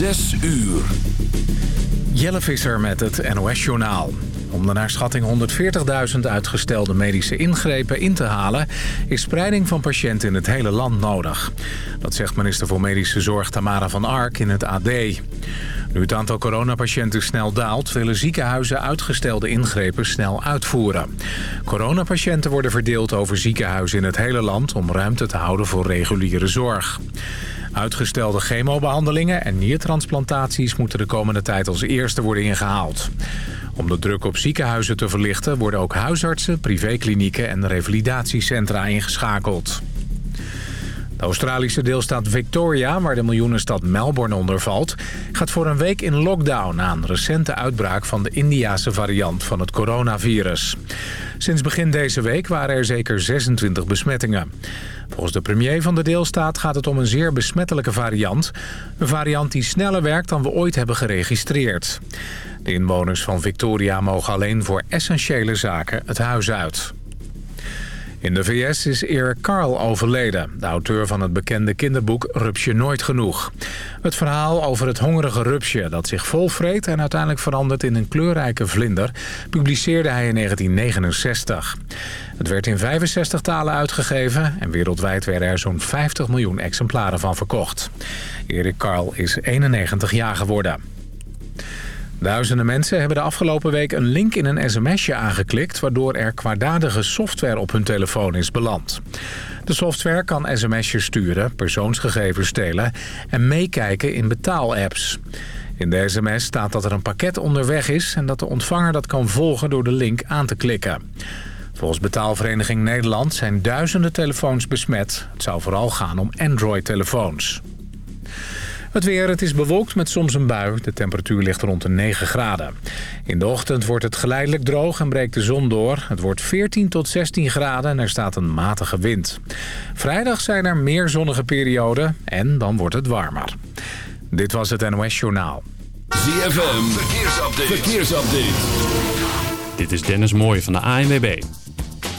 Zes uur. Jelle Visser met het NOS-journaal. Om de naar schatting 140.000 uitgestelde medische ingrepen in te halen... is spreiding van patiënten in het hele land nodig. Dat zegt minister voor Medische Zorg Tamara van Ark in het AD. Nu het aantal coronapatiënten snel daalt... willen ziekenhuizen uitgestelde ingrepen snel uitvoeren. Coronapatiënten worden verdeeld over ziekenhuizen in het hele land... om ruimte te houden voor reguliere zorg. Uitgestelde chemobehandelingen en niertransplantaties... moeten de komende tijd als eerste worden ingehaald. Om de druk op ziekenhuizen te verlichten... worden ook huisartsen, privéklinieken en revalidatiecentra ingeschakeld. De Australische deelstaat Victoria, waar de miljoenenstad Melbourne onder valt... gaat voor een week in lockdown na een recente uitbraak van de Indiase variant van het coronavirus. Sinds begin deze week waren er zeker 26 besmettingen. Volgens de premier van de deelstaat gaat het om een zeer besmettelijke variant. Een variant die sneller werkt dan we ooit hebben geregistreerd. De inwoners van Victoria mogen alleen voor essentiële zaken het huis uit. In de VS is Eric Carl overleden, de auteur van het bekende kinderboek Rupsje Nooit Genoeg. Het verhaal over het hongerige rupsje dat zich volvreet en uiteindelijk verandert in een kleurrijke vlinder... publiceerde hij in 1969. Het werd in 65 talen uitgegeven en wereldwijd werden er zo'n 50 miljoen exemplaren van verkocht. Erik Carl is 91 jaar geworden. Duizenden mensen hebben de afgelopen week een link in een sms'je aangeklikt... waardoor er kwaadaardige software op hun telefoon is beland. De software kan sms'jes sturen, persoonsgegevens stelen... en meekijken in betaalapps. In de sms staat dat er een pakket onderweg is... en dat de ontvanger dat kan volgen door de link aan te klikken. Volgens betaalvereniging Nederland zijn duizenden telefoons besmet. Het zou vooral gaan om Android-telefoons. Het weer, het is bewolkt met soms een bui. De temperatuur ligt rond de 9 graden. In de ochtend wordt het geleidelijk droog en breekt de zon door. Het wordt 14 tot 16 graden en er staat een matige wind. Vrijdag zijn er meer zonnige perioden en dan wordt het warmer. Dit was het NOS Journaal. ZFM, verkeersupdate. verkeersupdate. Dit is Dennis Mooij van de ANWB.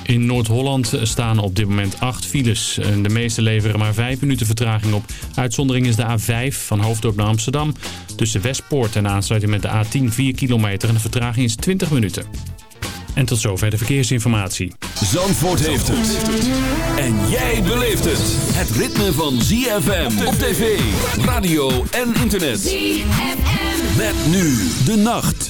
In Noord-Holland staan op dit moment acht files. De meeste leveren maar vijf minuten vertraging op. Uitzondering is de A5 van Hoofddorp naar Amsterdam. Tussen Westpoort en aansluiting met de A10 4 kilometer. En de vertraging is 20 minuten. En tot zover de verkeersinformatie. Zandvoort heeft het. En jij beleeft het. Het ritme van ZFM op tv, radio en internet. ZFM. Met nu de nacht.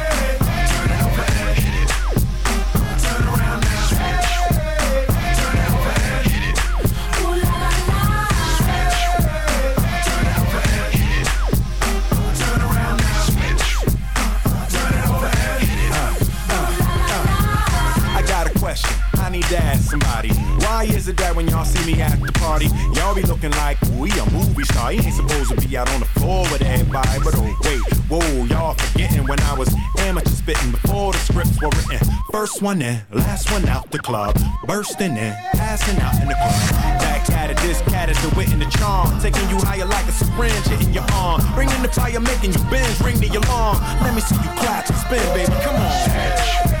When y'all see me at the party, y'all be looking like we a movie star? He ain't supposed to be out on the floor with everybody, but oh wait, whoa, y'all forgetting when I was amateur spitting before the scripts were written. First one in, last one out the club, bursting in, passing out in the club. That cat at this cat is the wit and the charm, taking you higher like a syringe hitting your arm, bringing the fire, making you bend, ring the alarm. Let me see you clap and spin, baby, come on.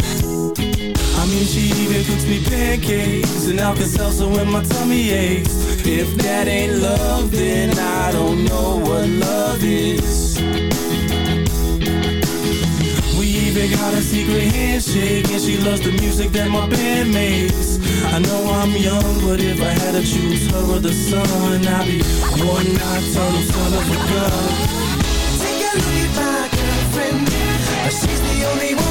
Mean, she even cooks me pancakes and I can Alka-Seltzer when my tummy aches. If that ain't love, then I don't know what love is. We even got a secret handshake, and she loves the music that my band makes. I know I'm young, but if I had to choose her or the sun, I'd be one nocturnal son of a gun. Take a look at my girlfriend, she's the only one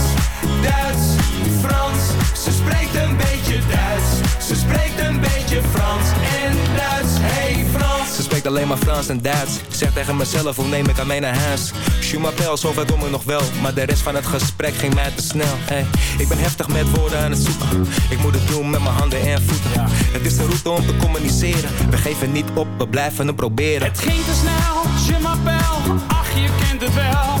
Ze spreekt een beetje Duits, ze spreekt een beetje Frans en Duits. Hey Frans. Ze spreekt alleen maar Frans en Duits. Zeg tegen mezelf, hoe neem ik aan mee naar huis? Je m'appelle, zover kom ik nog wel. Maar de rest van het gesprek ging mij te snel. Hey, ik ben heftig met woorden aan het zoeken. Ik moet het doen met mijn handen en voeten. Het is de route om te communiceren. We geven niet op, we blijven het proberen. Het ging te snel, je m'appelle, ach je kent het wel.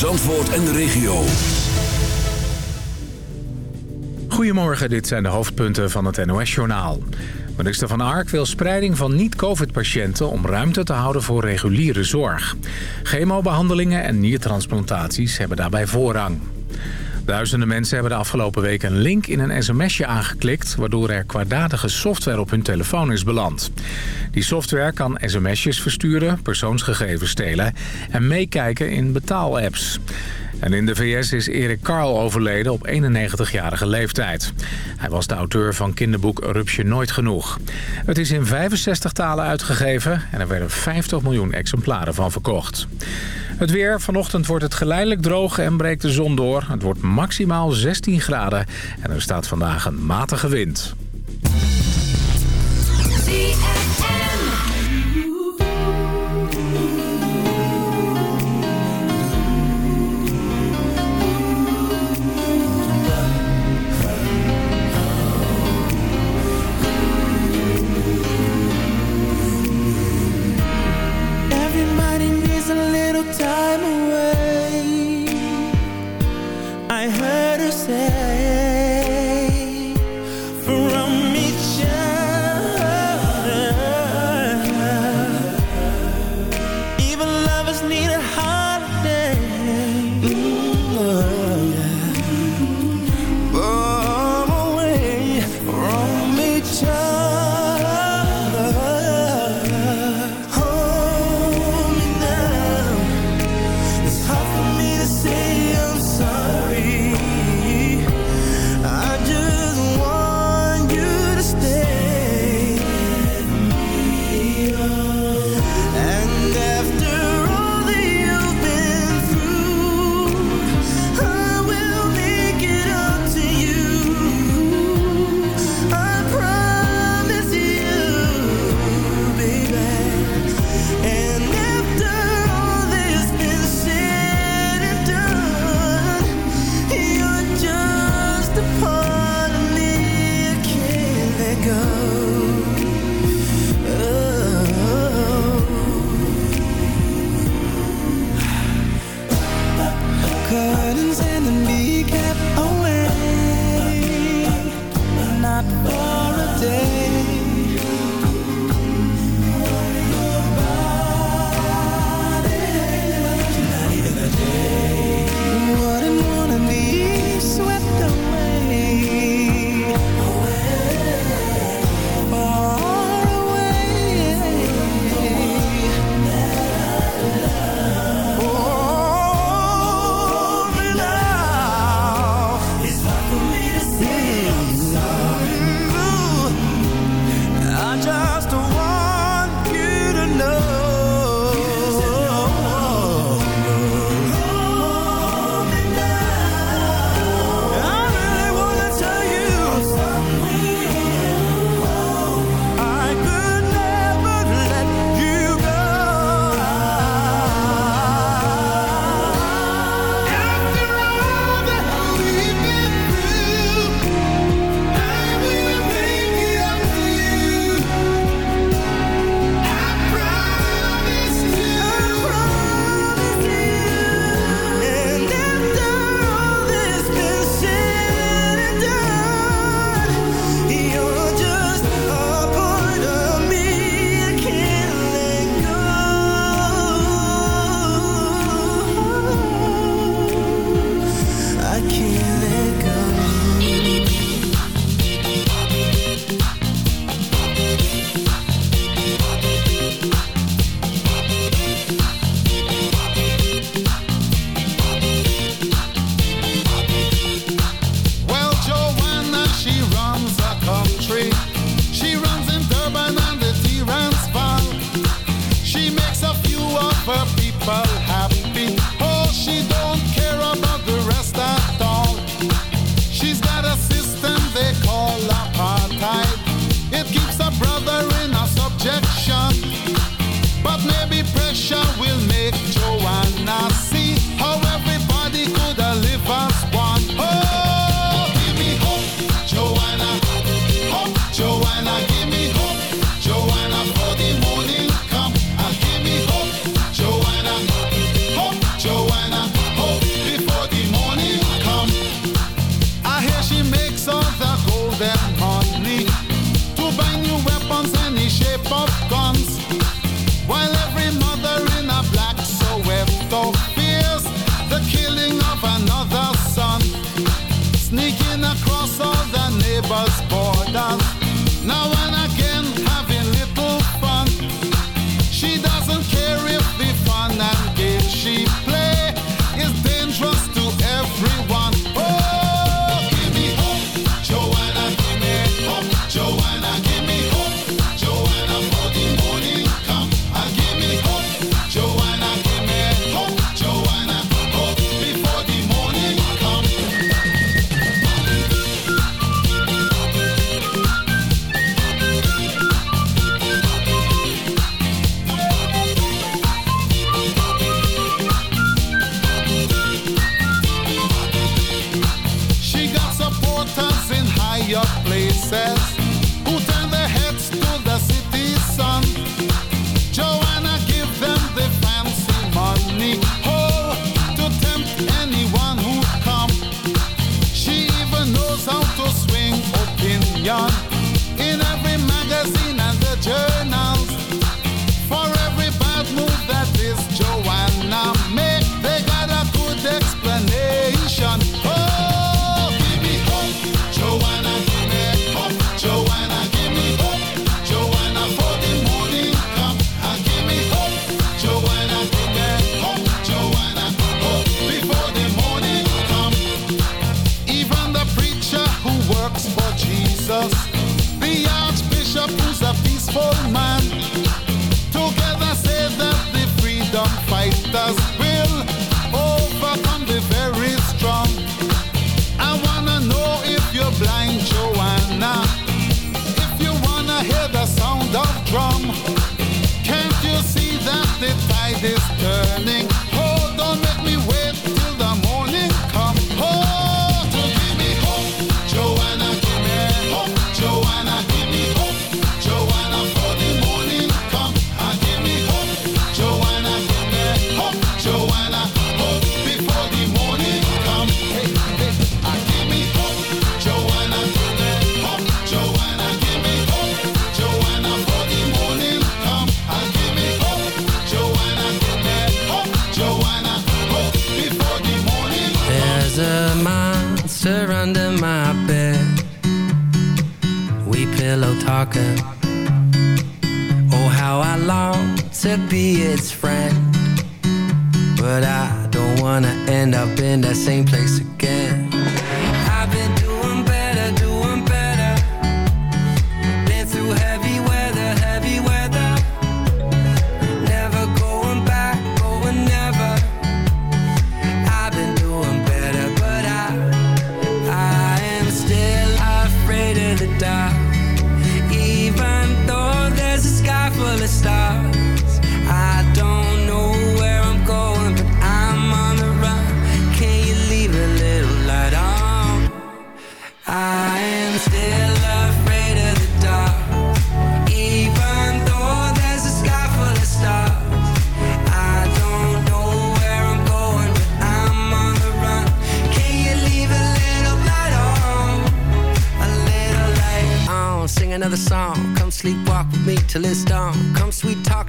Zandvoort en de regio. Goedemorgen, dit zijn de hoofdpunten van het NOS-journaal. Minister Van Ark wil spreiding van niet-covid-patiënten... om ruimte te houden voor reguliere zorg. Chemobehandelingen en niertransplantaties hebben daarbij voorrang. Duizenden mensen hebben de afgelopen week een link in een sms'je aangeklikt... waardoor er kwaadaardige software op hun telefoon is beland. Die software kan sms'jes versturen, persoonsgegevens stelen... en meekijken in betaalapps. En in de VS is Erik Carl overleden op 91-jarige leeftijd. Hij was de auteur van kinderboek Rupsje Nooit Genoeg. Het is in 65 talen uitgegeven en er werden 50 miljoen exemplaren van verkocht. Het weer. Vanochtend wordt het geleidelijk droog en breekt de zon door. Het wordt maximaal 16 graden en er staat vandaag een matige wind.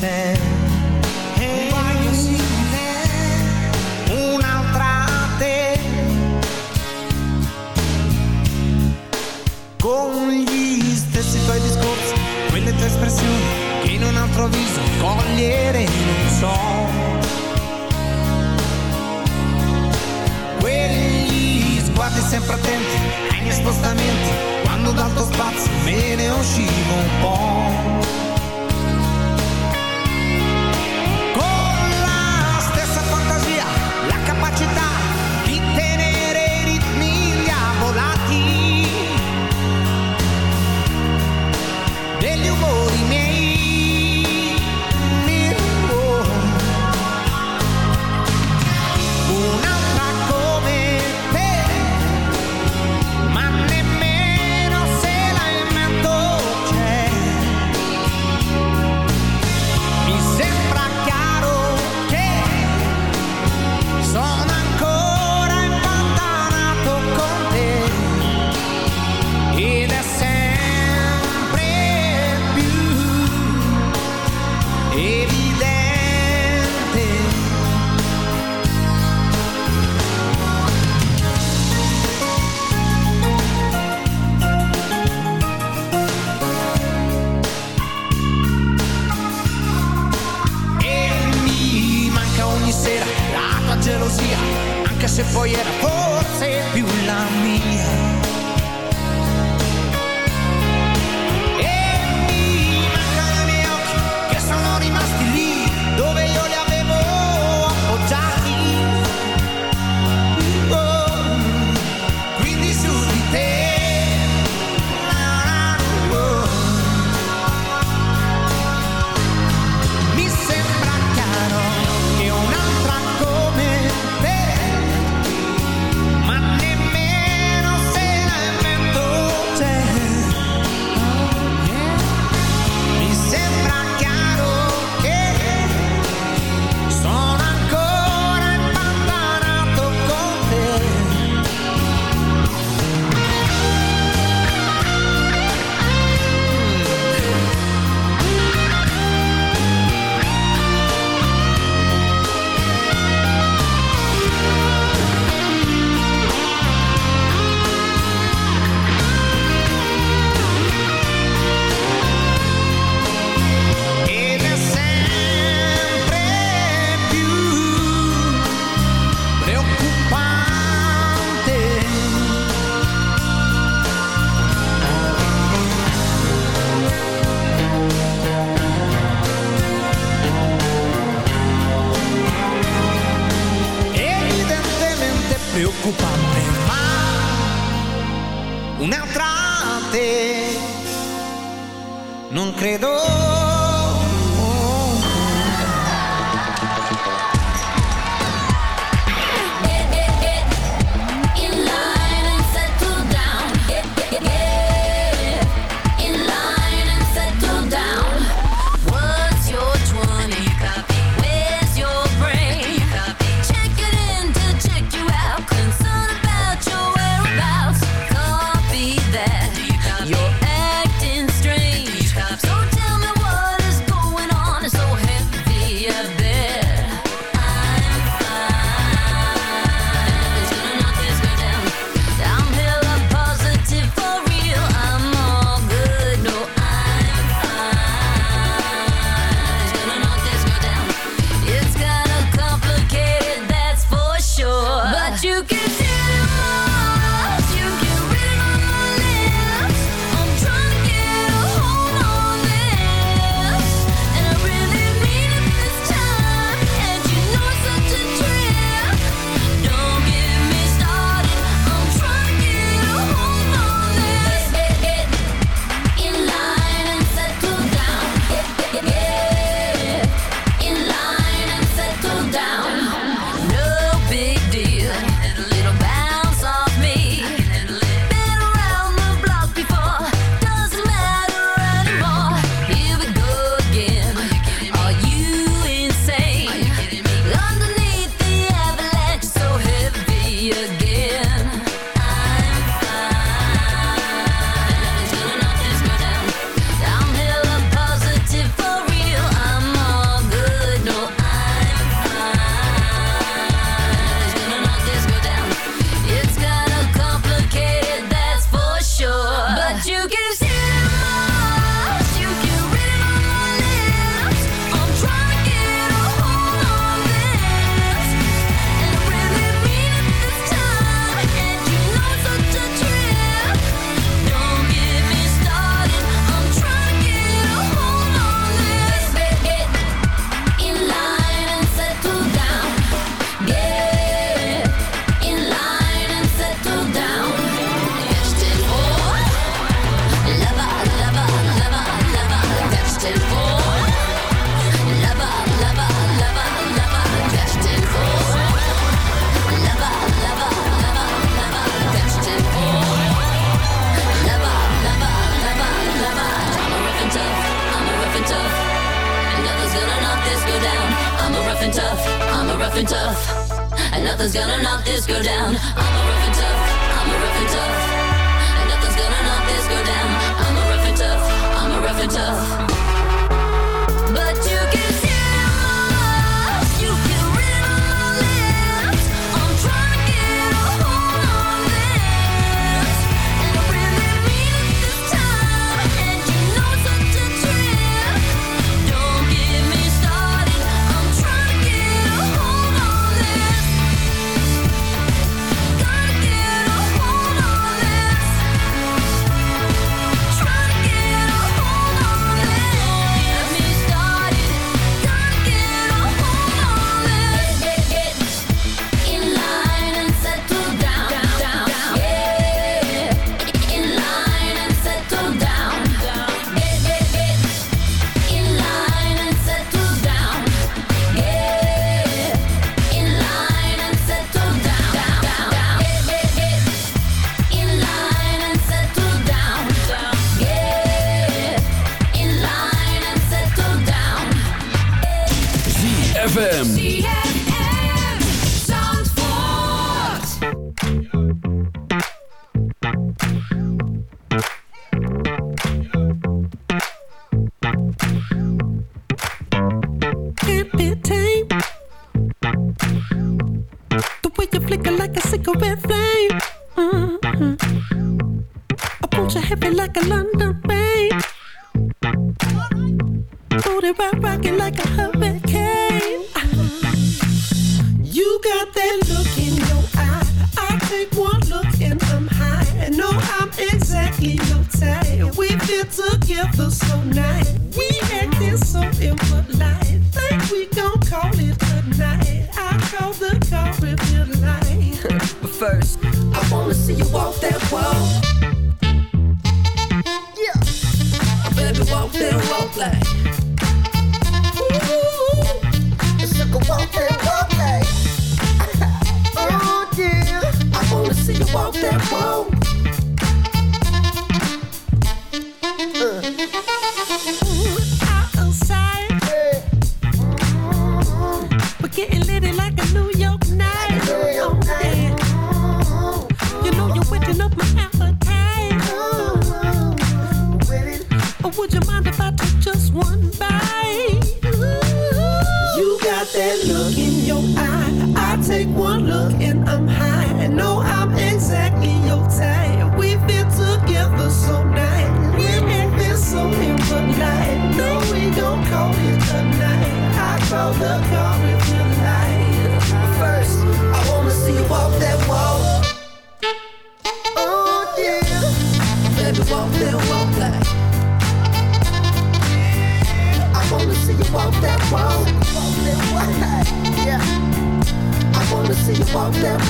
sei. Che in un altro viso cogliere non so Quegli sguardi sempre attenti ai miei spostamenti quando dal tuo spazio me ne uscivo un po'.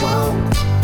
Walk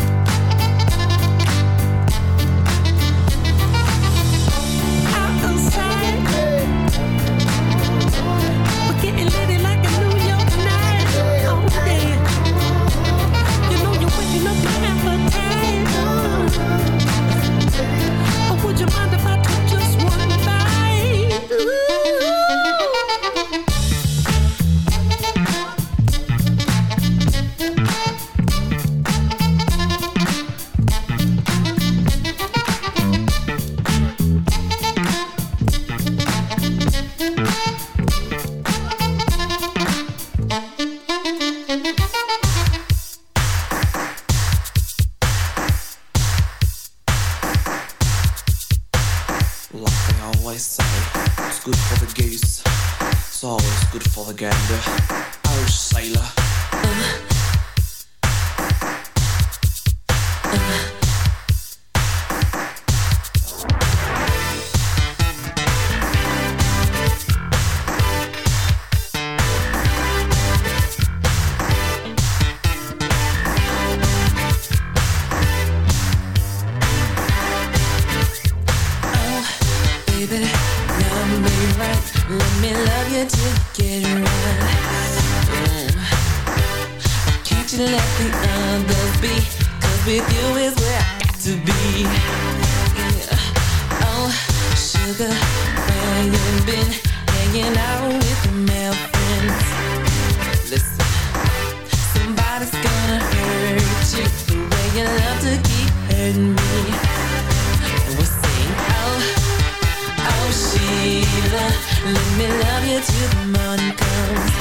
let me love you till the morning comes.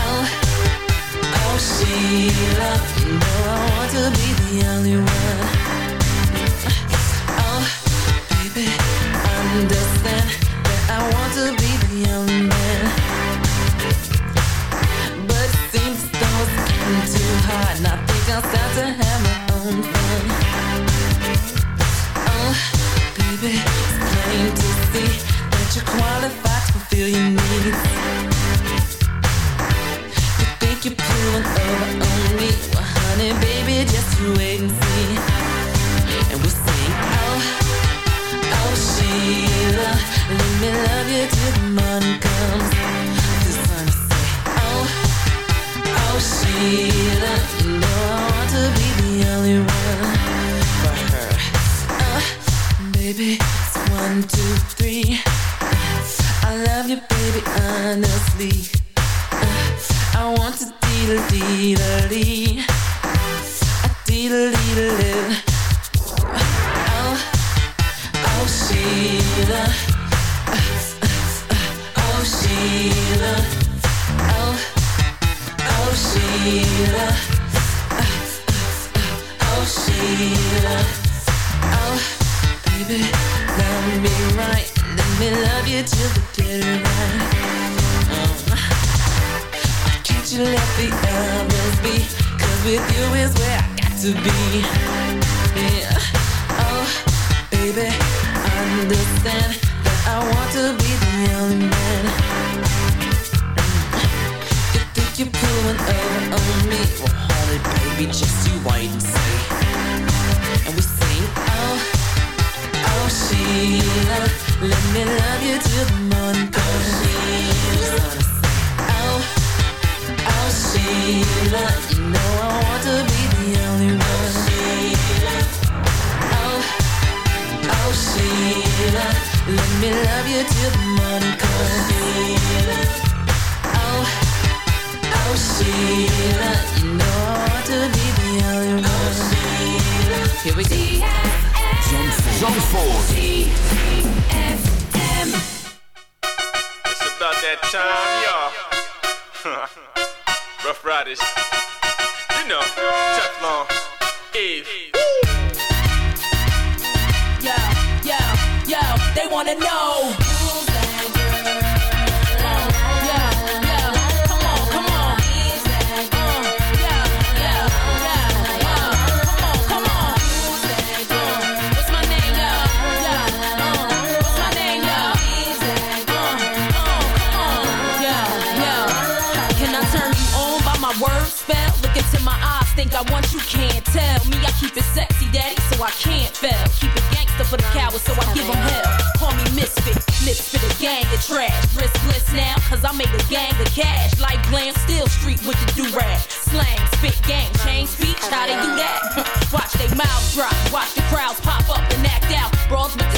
Oh, oh Sheila, you know I want to be the only one. Baby, just you wait and see. And we sing, oh, oh, Sheila, let me love you till the morning comes. Oh, oh, Sheila, you know I want to be the only one. Oh, oh, Sheila, let me love you till the morning comes. Oh, You know to be. Here we go. It's about that time, y'all. Ruff Ryders. You know, Teflon, Eve. Yo, yo, yo, they wanna know. I want you, can't tell. Me, I keep it sexy, daddy, so I can't fail. Keep it gangster for the cowards, so I give them hell. Call me misfit, lips for the gang of trash. Riskless now, cause I made a gang of cash. Like glam, still street with the do-rag. Slang, spit, gang, change speech, how they do that? Watch they mouths drop, watch the crowds pop up and act out. Brawls with the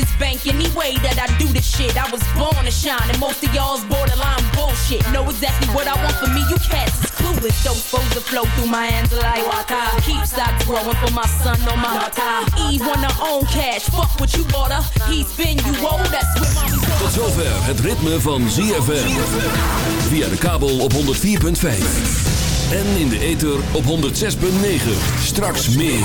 This bank any way that I do this shit. I was born to shine, and most of y'all's borderline bullshit. Know exactly what I want for me, you cats is clueless. Those foes that flow through my hands are like water. Keep stocks growing for my son on my water. Eve her own cash, fuck what you bought her. He spin you old, that's where mommy's Tot zover het ritme van ZFM. Via de kabel op 104.5. En in de ether op 106.9. Straks meer.